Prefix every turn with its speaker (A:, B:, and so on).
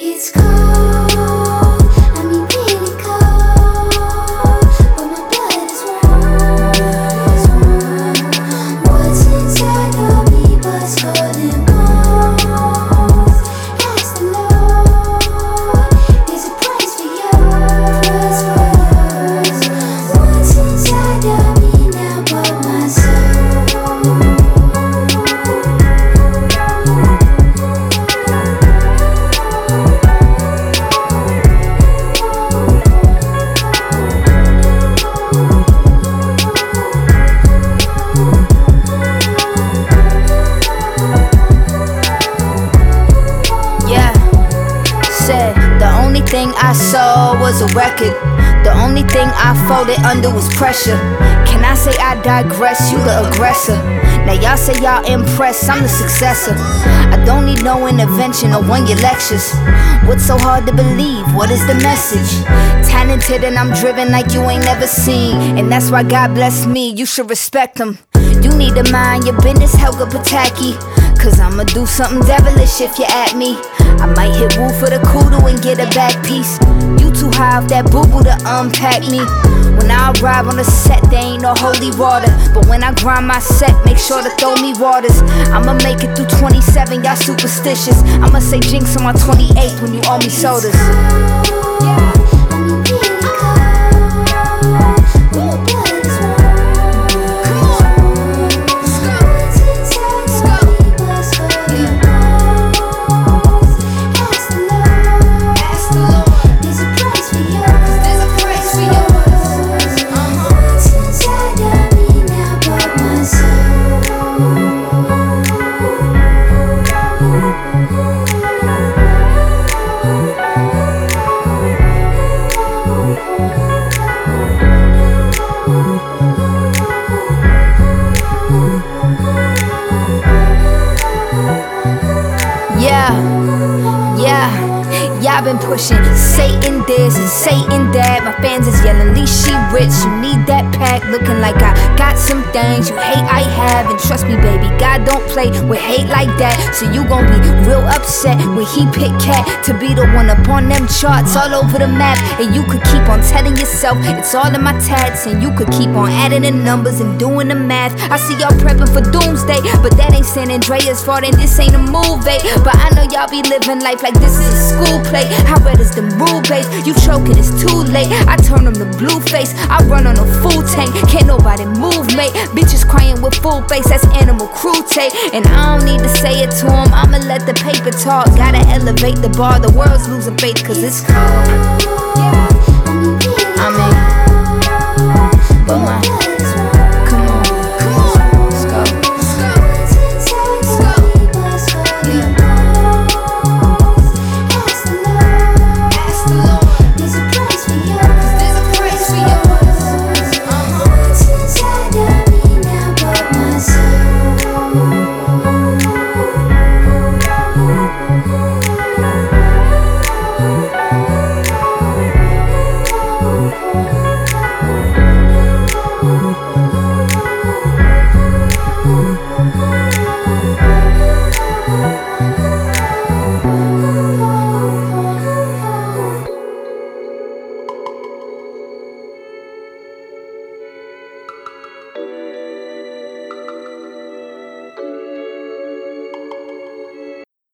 A: It's cold.
B: Thing I saw was a record. The only thing I folded under was pressure. Can I say I digress? You the aggressor. Now y'all say y'all impressed, I'm the successor. I don't need no intervention or one your lectures. What's so hard to believe? What is the message? Talented and I'm driven like you ain't never seen. And that's why God bless me, you should respect him. You need to mind your business, Helga Pataki. Cause I'ma do something devilish if you're at me. I might hit woo for the kudu and get a back piece. You too high off that boo boo to unpack me. When I arrive on the set, there ain't no holy water. But when I grind my set, make sure to throw me waters. I'ma make it through 27, y'all superstitious. I'ma say jinx on my 28th when you owe me sodas. Yeah, been pushing Satan this and Satan that. My fans is yelling, least she rich. You need that pack, looking like I got some things you hate I have. And trust me, baby, God don't play with hate like that. So you gon' be real upset when he pick cat to be the one up on them charts all over the map. And you could keep on telling yourself it's all in my tats, and you could keep on adding the numbers and doing the math. I see y'all prepping for doomsday, but that ain't San Andreas fault, and this ain't a movie. But I know y'all be living life like this is a school play. How red is the rule base? You choking, it's too late. I turn them to blue face. I run on a full tank, can't nobody move, mate. Bitches crying with full face, that's animal cruelty. And I don't need to say it to them, I'ma let the paper talk. Gotta elevate the bar, the world's losing faith, cause it's cold.